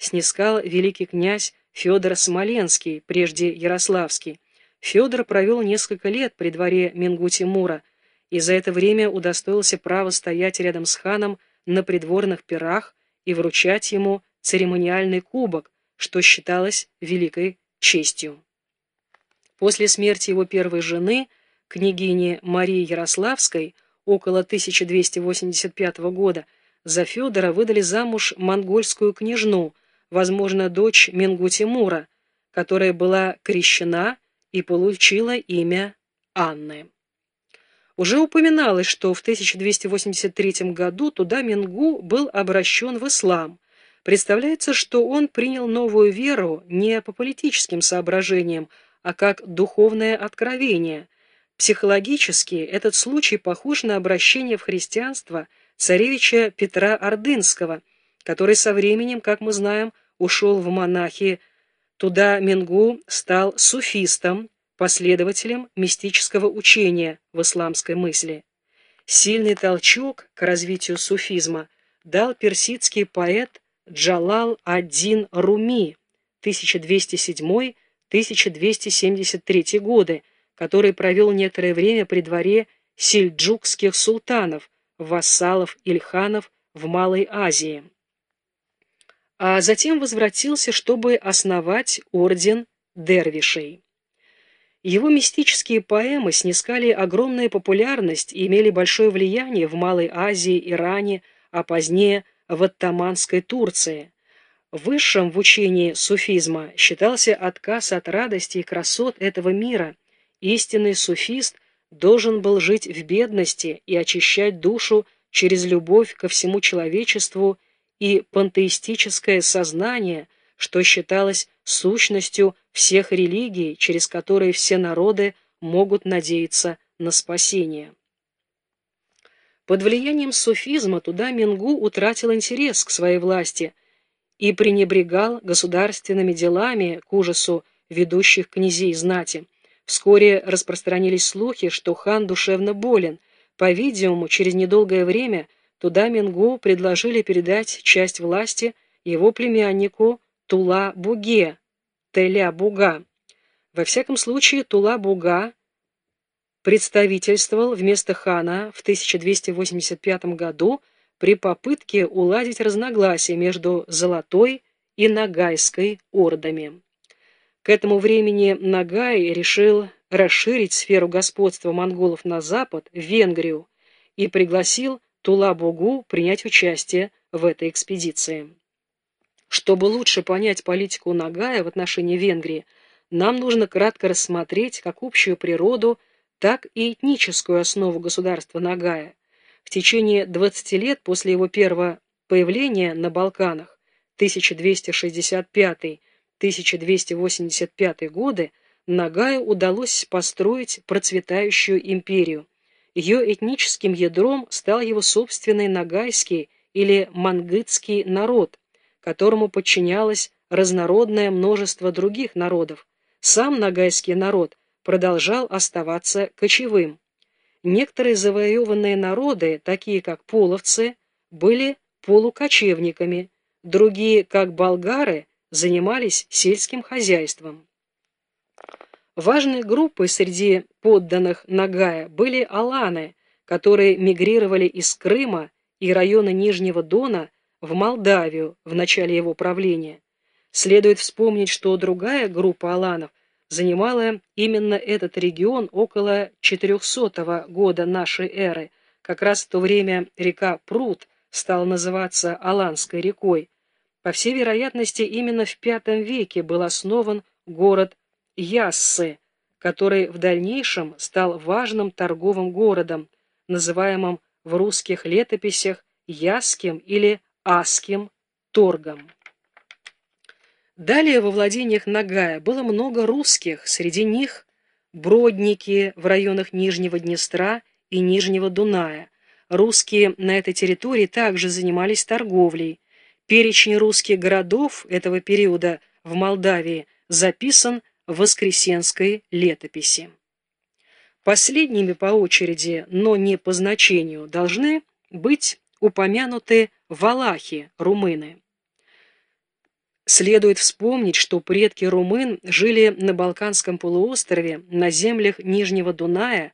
снискал великий князь Федор Смоленский, прежде Ярославский. Федор провел несколько лет при дворе Менгу Тимура, и за это время удостоился права стоять рядом с ханом на придворных пирах и вручать ему церемониальный кубок, что считалось великой честью. После смерти его первой жены, княгини Марии Ярославской, около 1285 года, за Федора выдали замуж монгольскую княжну, возможно, дочь Менгу Тимура, которая была крещена и получила имя Анны. Уже упоминалось, что в 1283 году туда Менгу был обращен в ислам. Представляется, что он принял новую веру не по политическим соображениям, а как духовное откровение. Психологически этот случай похож на обращение в христианство царевича Петра Ордынского, который со временем, как мы знаем, ушел в монахи. Туда Менгу стал суфистом, последователем мистического учения в исламской мысли. Сильный толчок к развитию суфизма дал персидский поэт Джалал ад-Дин Руми 1207-1273 годы, который провел некоторое время при дворе сельджукских султанов, вассалов Ильханов в Малой Азии. А затем возвратился, чтобы основать орден дервишей. Его мистические поэмы снискали огромную популярность и имели большое влияние в Малой Азии, Иране, а позднее в оттаманской Турции. Высшим в учении суфизма считался отказ от радости и красот этого мира. Истинный суфист должен был жить в бедности и очищать душу через любовь ко всему человечеству и пантеистическое сознание, что считалось сущностью всех религий, через которые все народы могут надеяться на спасение. Под влиянием суфизма туда Мингу утратил интерес к своей власти и пренебрегал государственными делами к ужасу ведущих князей знати. Вскоре распространились слухи, что хан душевно болен. По-видимому, через недолгое время туда Мингу предложили передать часть власти его племяннику Тула-Буге, Теля-Буга. Во всяком случае, Тула-Буга представительствовал вместо хана в 1285 году при попытке уладить разногласия между Золотой и Нагайской ордами. К этому времени Нагай решил расширить сферу господства монголов на запад, в Венгрию, и пригласил Тула-Бугу принять участие в этой экспедиции. Чтобы лучше понять политику Нагая в отношении Венгрии, нам нужно кратко рассмотреть как общую природу, так и этническую основу государства Нагая. В течение 20 лет после его первого появления на Балканах 1265-1285 годы Нагаю удалось построить процветающую империю. Ее этническим ядром стал его собственный нагайский или мангытский народ, которому подчинялось разнородное множество других народов. Сам нагайский народ продолжал оставаться кочевым. Некоторые завоеванные народы, такие как половцы, были полукочевниками, другие, как болгары, занимались сельским хозяйством. Важной группой среди подданных Нагая были аланы, которые мигрировали из Крыма и района Нижнего Дона в Молдавию в начале его правления. Следует вспомнить, что другая группа аланов занимала именно этот регион около 400 года нашей эры. Как раз в то время река Прут стала называться Аланской рекой. По всей вероятности, именно в V веке был основан город Яссы, который в дальнейшем стал важным торговым городом, называемым в русских летописях Яским или Асским торгом. Далее во владениях Нагая было много русских, среди них бродники в районах Нижнего Днестра и Нижнего Дуная. Русские на этой территории также занимались торговлей. Перечень русских городов этого периода в Молдавии записан Воскресенской летописи. Последними по очереди, но не по значению, должны быть упомянуты валахи, румыны. Следует вспомнить, что предки румын жили на Балканском полуострове, на землях Нижнего Дуная,